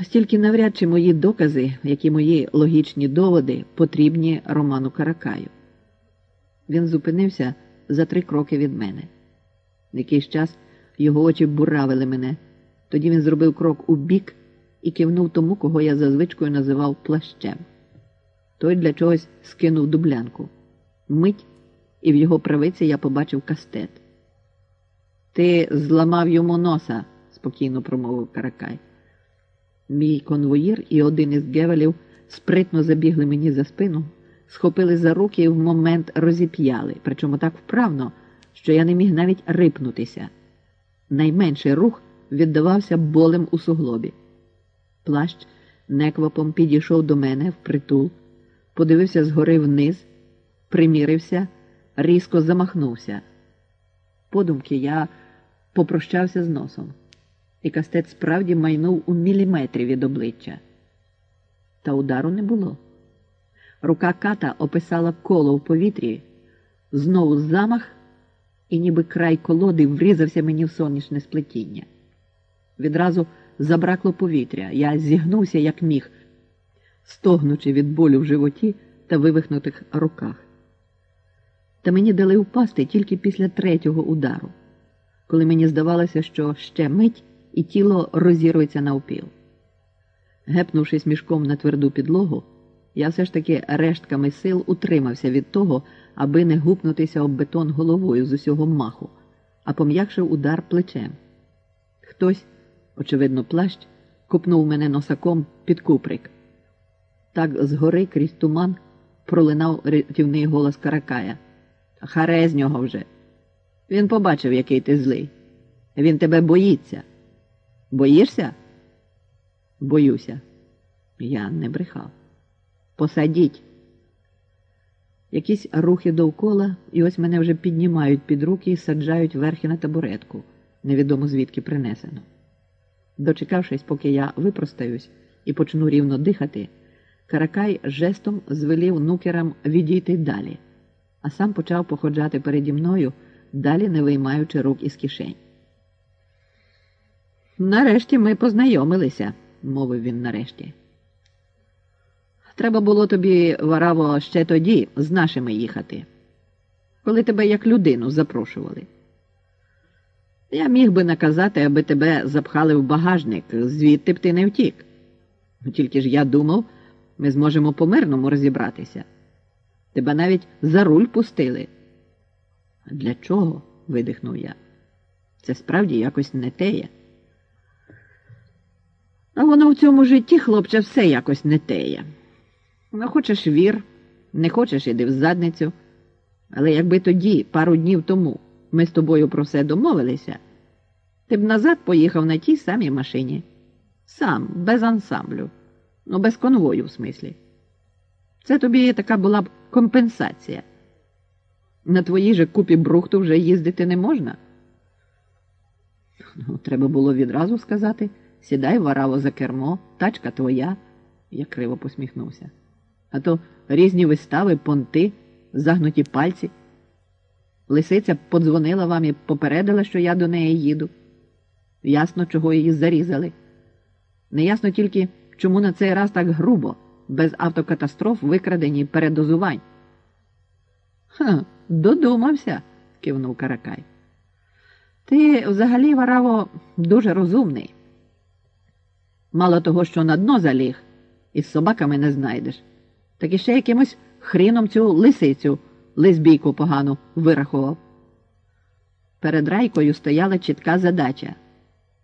Ось тільки навряд чи мої докази, як і мої логічні доводи, потрібні Роману Каракаю. Він зупинився за три кроки від мене. Якийсь час його очі буравили мене. Тоді він зробив крок у бік і кивнув тому, кого я за звичкою називав плащем. Той для чогось скинув дублянку. Мить, і в його правиці я побачив кастет. Ти зламав йому носа, спокійно промовив Каракай. Мій конвоїр і один із гевелів спритно забігли мені за спину, схопили за руки і в момент розіп'яли, причому так вправно, що я не міг навіть рипнутися. Найменший рух віддавався болем у суглобі. Плащ неквапом підійшов до мене впритул, подивився згори вниз, примірився, різко замахнувся. Подумки я попрощався з носом, і кастет справді майнув у міліметрі від обличчя. Та удару не було. Рука ката описала коло в повітрі, знову замах, і ніби край колоди врізався мені в сонячне сплетіння. Відразу забракло повітря, я зігнувся, як міг, стогнучи від болю в животі та вивихнутих руках. Та мені дали впасти тільки після третього удару, коли мені здавалося, що ще мить і тіло розірветься навпіл. Гепнувшись мішком на тверду підлогу, я все ж таки рештками сил утримався від того, аби не гупнутися об бетон головою з усього маху, а пом'якшив удар плечем. Хтось, очевидно, плащ, купнув мене носаком під куприк. Так згори крізь туман пролинав рятівний голос Каракая. Харе з нього вже. Він побачив, який ти злий. Він тебе боїться. Боїшся? Боюся. Я не брехав. Посадіть. Якісь рухи довкола, і ось мене вже піднімають під руки і саджають верхи на табуретку, невідомо звідки принесено. Дочекавшись, поки я випростаюсь і почну рівно дихати, Каракай жестом звелів нукерам відійти далі, а сам почав походжати переді мною, далі не виймаючи рук із кишень. Нарешті ми познайомилися, мовив він нарешті. Треба було тобі, Вараво, ще тоді з нашими їхати, коли тебе як людину запрошували. Я міг би наказати, аби тебе запхали в багажник, звідти б ти не втік. Тільки ж я думав, ми зможемо по мирному розібратися. Тебе навіть за руль пустили. Для чого? видихнув я. Це справді якось не теє. А воно в цьому житті, хлопче, все якось не теє. Ну, хочеш вір, не хочеш іди в задницю. Але якби тоді, пару днів тому, ми з тобою про все домовилися, ти б назад поїхав на тій самій машині. Сам, без ансамблю, ну без конвою, в смислі. Це тобі така була б компенсація. На твоїй же купі брухту вже їздити не можна. Ну, Треба було відразу сказати сідай вараво за кермо, тачка твоя, я криво посміхнувся. А то різні вистави, понти, загнуті пальці. Лисиця подзвонила вам і попередила, що я до неї їду. Ясно, чого її зарізали. Неясно тільки, чому на цей раз так грубо, без автокатастроф, викрадені передозувань. Ха, додумався, кивнув Каракай. Ти взагалі, Вараво, дуже розумний. Мало того, що на дно заліг, із собаками не знайдеш, так і ще якимось хріном цю лисицю лесбійку погану вирахував. Перед райкою стояла чітка задача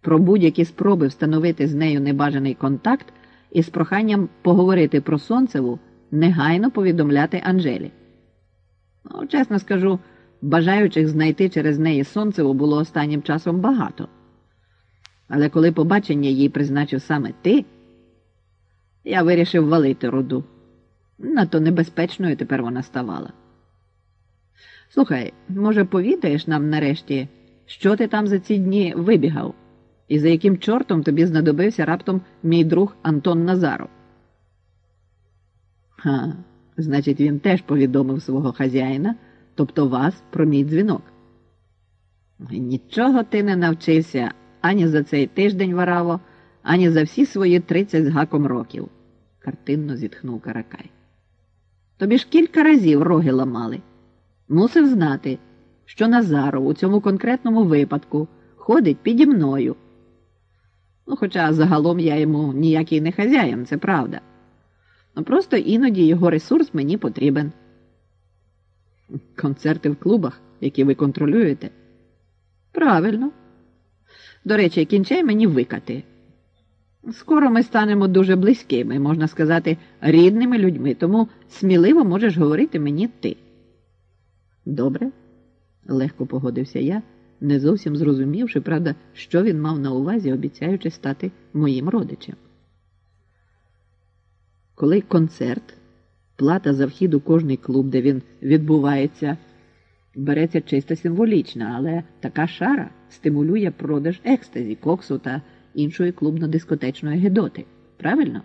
про будь-які спроби встановити з нею небажаний контакт із проханням поговорити про Сонцеву, негайно повідомляти Анжелі. Ну, чесно скажу, бажаючих знайти через неї Сонцеву було останнім часом багато. Але коли побачення їй призначив саме ти, я вирішив валити руду. Надто небезпечною тепер вона ставала. Слухай, може, повідаєш нам нарешті, що ти там за ці дні вибігав, і за яким чортом тобі знадобився раптом мій друг Антон Назаров? Ха, значить, він теж повідомив свого хазяїна, тобто вас, про мій дзвінок. Нічого ти не навчився ані за цей тиждень вараво, ані за всі свої тридцять з гаком років, картинно зітхнув Каракай. Тобі ж кілька разів роги ламали. Мусив знати, що Назаров у цьому конкретному випадку ходить піді мною. Ну, хоча загалом я йому ніякий не хазяїн, це правда. Ну, просто іноді його ресурс мені потрібен. Концерти в клубах, які ви контролюєте? Правильно. До речі, кінчай мені викати. Скоро ми станемо дуже близькими, можна сказати, рідними людьми, тому сміливо можеш говорити мені ти. Добре, легко погодився я, не зовсім зрозумівши, правда, що він мав на увазі, обіцяючи стати моїм родичем. Коли концерт, плата за вхід у кожний клуб, де він відбувається, береться чисто символічна, але така шара стимулює продаж екстазі, коксу та іншої клубно-дискотечної гедоти. Правильно?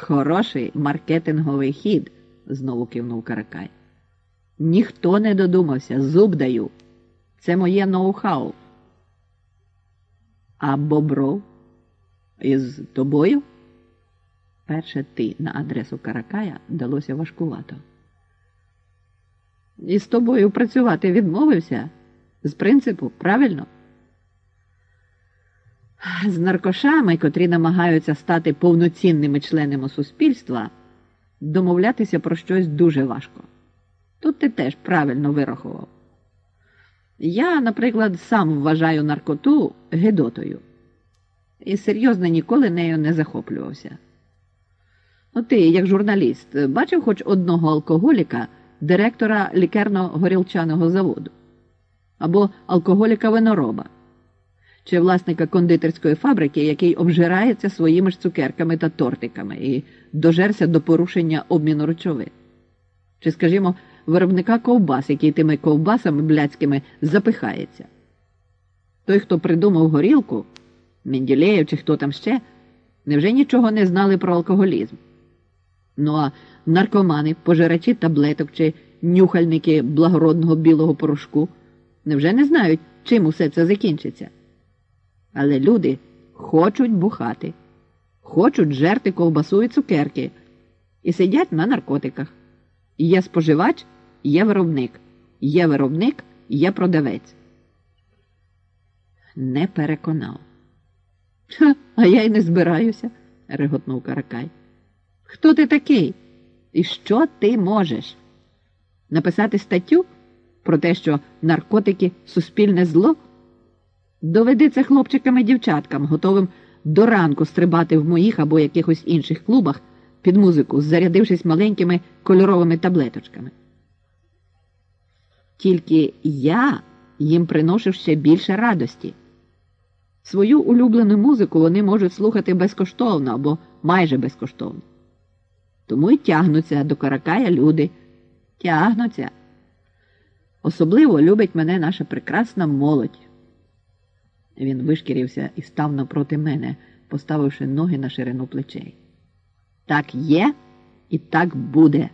Хороший маркетинговий хід, знову кивнув Каракай. Ніхто не додумався, зуб даю. Це моє ноу-хау. А Бобров із тобою? Перше ти на адресу Каракая далося важкувато. І з тобою працювати відмовився? З принципу, правильно? З наркошами, котрі намагаються стати повноцінними членами суспільства, домовлятися про щось дуже важко. Тут ти теж правильно вирахував. Я, наприклад, сам вважаю наркоту гедотою і серйозно ніколи нею не захоплювався. Ну, ти, як журналіст, бачив хоч одного алкоголіка, директора лікерно-горілчаного заводу або алкоголіка винороба чи власника кондитерської фабрики, який обжирається своїми ж цукерками та тортиками і дожерся до порушення обміну речовин. Чи, скажімо, виробника ковбас, який тими ковбасами блядськими запихається. Той, хто придумав горілку, Менділеєв чи хто там ще, невже нічого не знали про алкоголізм? Ну а наркомани, пожирачі таблеток чи нюхальники благородного білого порошку невже не знають, чим усе це закінчиться? Але люди хочуть бухати, хочуть жерти ковбасу і цукерки і сидять на наркотиках. Є споживач, є виробник, є виробник, є продавець. Не переконав. Ха, а я й не збираюся, реготнув Каракай. Хто ти такий? І що ти можеш? Написати статтю про те, що наркотики суспільне зло? Доведи це хлопчикам і дівчаткам, готовим до ранку стрибати в моїх або якихось інших клубах під музику, зарядившись маленькими кольоровими таблеточками. Тільки я їм приношу ще більше радості. Свою улюблену музику вони можуть слухати безкоштовно або майже безкоштовно. Тому й тягнуться до каракая люди. Тягнуться. Особливо любить мене наша прекрасна молодь. Він вишкірився і став напроти мене, поставивши ноги на ширину плечей. Так є і так буде.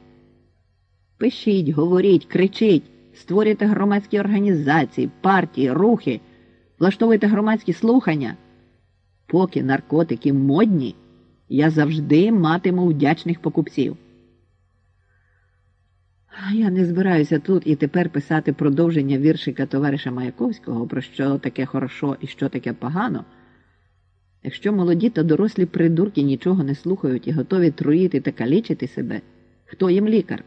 Пишіть, говоріть, кричіть, створюйте громадські організації, партії, рухи, влаштовуйте громадські слухання. Поки наркотики модні, я завжди матиму вдячних покупців. Я не збираюся тут і тепер писати продовження віршика товариша Маяковського, про що таке хорошо і що таке погано. Якщо молоді та дорослі придурки нічого не слухають і готові труїти та калічити себе, хто їм лікар?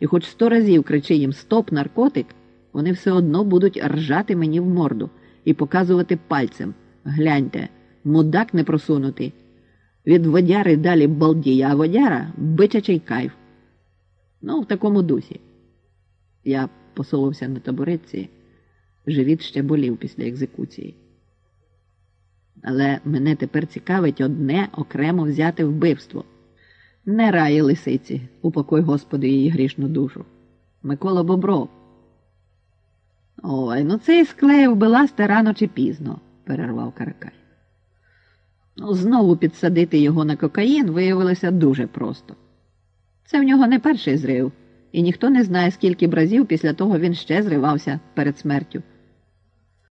І хоч сто разів кричи їм Стоп, наркотик, вони все одно будуть ржати мені в морду і показувати пальцем. Гляньте, мудак не просунутий. Від водяри далі балдіє, а водяра бичачий кайф. Ну, в такому дусі. Я посовався на табуретці, живіт ще болів після екзекуції. Але мене тепер цікавить одне окремо взяте вбивство. Не раї лисиці, упокой Господи її грішну душу. Микола Бобров. Ой, ну цей склеїв биласте рано чи пізно, перервав Каракай. Ну, знову підсадити його на кокаїн виявилося дуже просто. Це в нього не перший зрив, і ніхто не знає, скільки разів після того він ще зривався перед смертю.